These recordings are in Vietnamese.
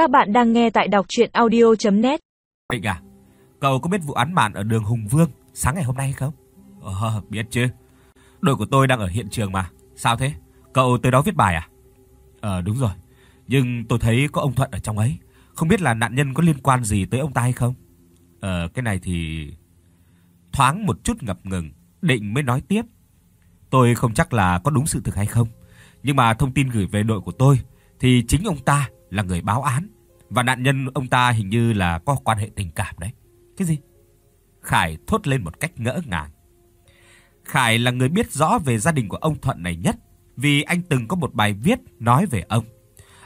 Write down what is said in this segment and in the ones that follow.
Các bạn đang nghe tại đọc audio net Định à, cậu có biết vụ án mạng ở đường Hùng Vương sáng ngày hôm nay không? Ờ, biết chứ. Đội của tôi đang ở hiện trường mà. Sao thế? Cậu tới đó viết bài à? Ờ đúng rồi. Nhưng tôi thấy có ông Thuận ở trong ấy. Không biết là nạn nhân có liên quan gì tới ông ta hay không? Ờ cái này thì thoáng một chút ngập ngừng, định mới nói tiếp. Tôi không chắc là có đúng sự thực hay không, nhưng mà thông tin gửi về đội của tôi thì chính ông ta là người báo án và nạn nhân ông ta hình như là có quan hệ tình cảm đấy. Cái gì? Khải thốt lên một cách ngỡ ngàng. Khải là người biết rõ về gia đình của ông Thuận này nhất, vì anh từng có một bài viết nói về ông.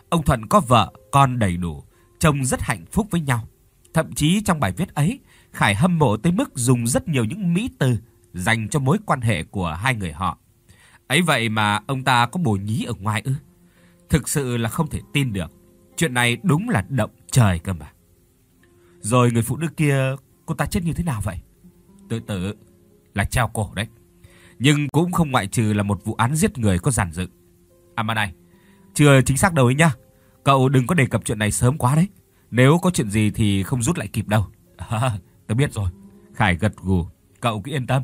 Ông Thuận có vợ, con đầy đủ, chồng rất hạnh phúc với nhau. Thậm chí trong bài viết ấy, Khải hâm mộ tới mức dùng rất nhiều những mỹ từ dành cho mối quan hệ của hai người họ. Ấy vậy mà ông ta có bồ nhí ở ngoài ư? Thực sự là không thể tin được. Chuyện này đúng là động trời cơ mà. Rồi người phụ nữ kia, cô ta chết như thế nào vậy? Tự tử là treo cổ đấy. Nhưng cũng không ngoại trừ là một vụ án giết người có giản dựng. À mà này, chưa chính xác đâu ấy nhá. Cậu đừng có đề cập chuyện này sớm quá đấy. Nếu có chuyện gì thì không rút lại kịp đâu. À, tớ biết rồi. Khải gật gù, cậu cứ yên tâm.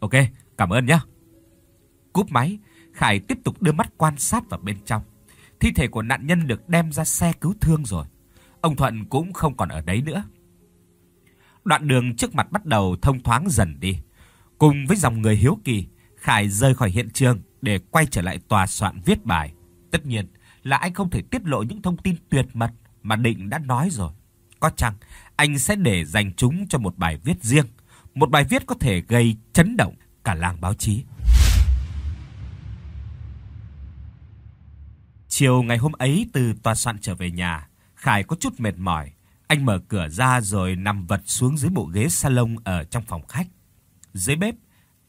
Ok, cảm ơn nhá Cúp máy, Khải tiếp tục đưa mắt quan sát vào bên trong. Thi thể của nạn nhân được đem ra xe cứu thương rồi. Ông Thuận cũng không còn ở đấy nữa. Đoạn đường trước mặt bắt đầu thông thoáng dần đi. Cùng với dòng người hiếu kỳ, Khải rời khỏi hiện trường để quay trở lại tòa soạn viết bài. Tất nhiên là anh không thể tiết lộ những thông tin tuyệt mật mà Định đã nói rồi. Có chăng anh sẽ để dành chúng cho một bài viết riêng, một bài viết có thể gây chấn động cả làng báo chí. Chiều ngày hôm ấy từ tòa soạn trở về nhà, Khải có chút mệt mỏi, anh mở cửa ra rồi nằm vật xuống dưới bộ ghế salon ở trong phòng khách. Dưới bếp,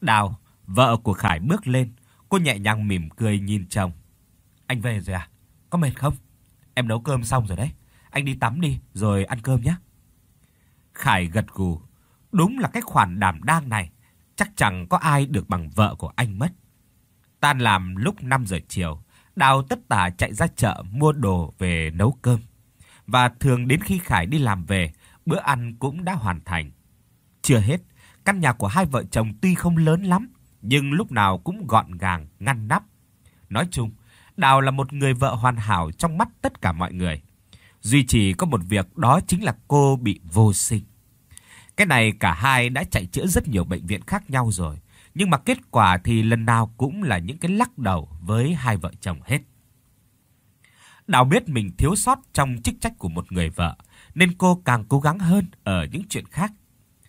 Đào, vợ của Khải bước lên, cô nhẹ nhàng mỉm cười nhìn chồng. Anh về rồi à? Có mệt không? Em nấu cơm xong rồi đấy. Anh đi tắm đi rồi ăn cơm nhé. Khải gật gù. Đúng là cái khoản đảm đang này, chắc chẳng có ai được bằng vợ của anh mất. Tan làm lúc 5 giờ chiều, Đào tất tả chạy ra chợ mua đồ về nấu cơm. Và thường đến khi Khải đi làm về, bữa ăn cũng đã hoàn thành. Chưa hết, căn nhà của hai vợ chồng tuy không lớn lắm, nhưng lúc nào cũng gọn gàng, ngăn nắp. Nói chung, Đào là một người vợ hoàn hảo trong mắt tất cả mọi người. Duy chỉ có một việc đó chính là cô bị vô sinh. Cái này cả hai đã chạy chữa rất nhiều bệnh viện khác nhau rồi, nhưng mà kết quả thì lần nào cũng là những cái lắc đầu với hai vợ chồng hết. Đào biết mình thiếu sót trong chức trách của một người vợ, nên cô càng cố gắng hơn ở những chuyện khác.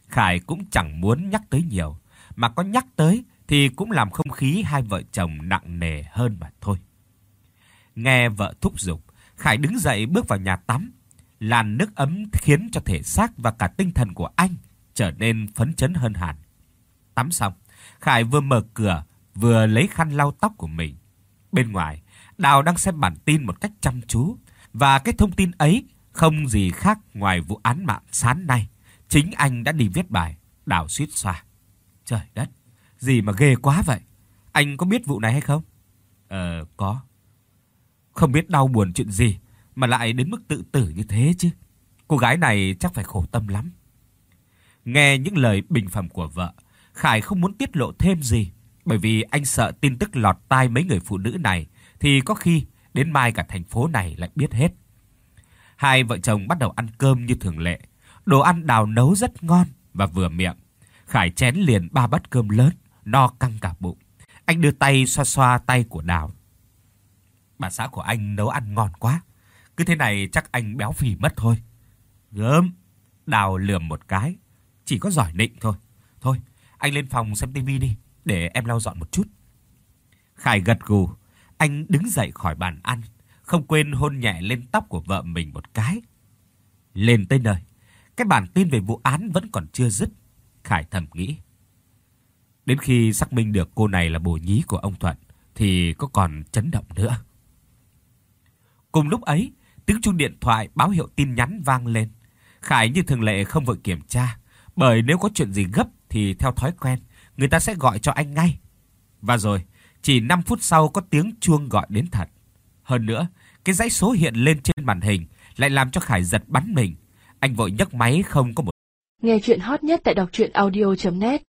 Khải cũng chẳng muốn nhắc tới nhiều, mà có nhắc tới thì cũng làm không khí hai vợ chồng nặng nề hơn mà thôi. Nghe vợ thúc giục, Khải đứng dậy bước vào nhà tắm. Làn nước ấm khiến cho thể xác và cả tinh thần của anh trở nên phấn chấn hơn hẳn. Tắm xong, Khải vừa mở cửa, vừa lấy khăn lau tóc của mình. Bên ngoài, Đào đang xem bản tin một cách chăm chú, và cái thông tin ấy không gì khác ngoài vụ án mạng sáng nay. Chính anh đã đi viết bài, Đào suýt xoa. Trời đất, gì mà ghê quá vậy? Anh có biết vụ này hay không? Ờ, có. Không biết đau buồn chuyện gì mà lại đến mức tự tử như thế chứ. Cô gái này chắc phải khổ tâm lắm. Nghe những lời bình phẩm của vợ, Khải không muốn tiết lộ thêm gì, bởi vì anh sợ tin tức lọt tai mấy người phụ nữ này thì có khi đến mai cả thành phố này lại biết hết. Hai vợ chồng bắt đầu ăn cơm như thường lệ. Đồ ăn đào nấu rất ngon và vừa miệng. Khải chén liền ba bát cơm lớn, no căng cả bụng. Anh đưa tay xoa xoa tay của Đào. Bà xã của anh nấu ăn ngon quá. Cứ thế này chắc anh béo phì mất thôi. Gớm. Đào lườm một cái. Chỉ có giỏi nịnh thôi. Thôi, anh lên phòng xem tivi đi, để em lau dọn một chút. Khải gật gù, anh đứng dậy khỏi bàn ăn, không quên hôn nhẹ lên tóc của vợ mình một cái. Lên tới nơi, cái bản tin về vụ án vẫn còn chưa dứt, Khải thầm nghĩ. Đến khi xác minh được cô này là bồ nhí của ông Thuận thì có còn chấn động nữa. Cùng lúc ấy, tiếng chuông điện thoại báo hiệu tin nhắn vang lên. Khải như thường lệ không vội kiểm tra, bởi nếu có chuyện gì gấp thì theo thói quen, người ta sẽ gọi cho anh ngay. Và rồi, chỉ 5 phút sau có tiếng chuông gọi đến thật. Hơn nữa, cái dãy số hiện lên trên màn hình lại làm cho Khải giật bắn mình. Anh vội nhấc máy không có một Nghe chuyện hot nhất tại đọc audio net